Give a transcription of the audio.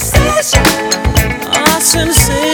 sensation, A sensation.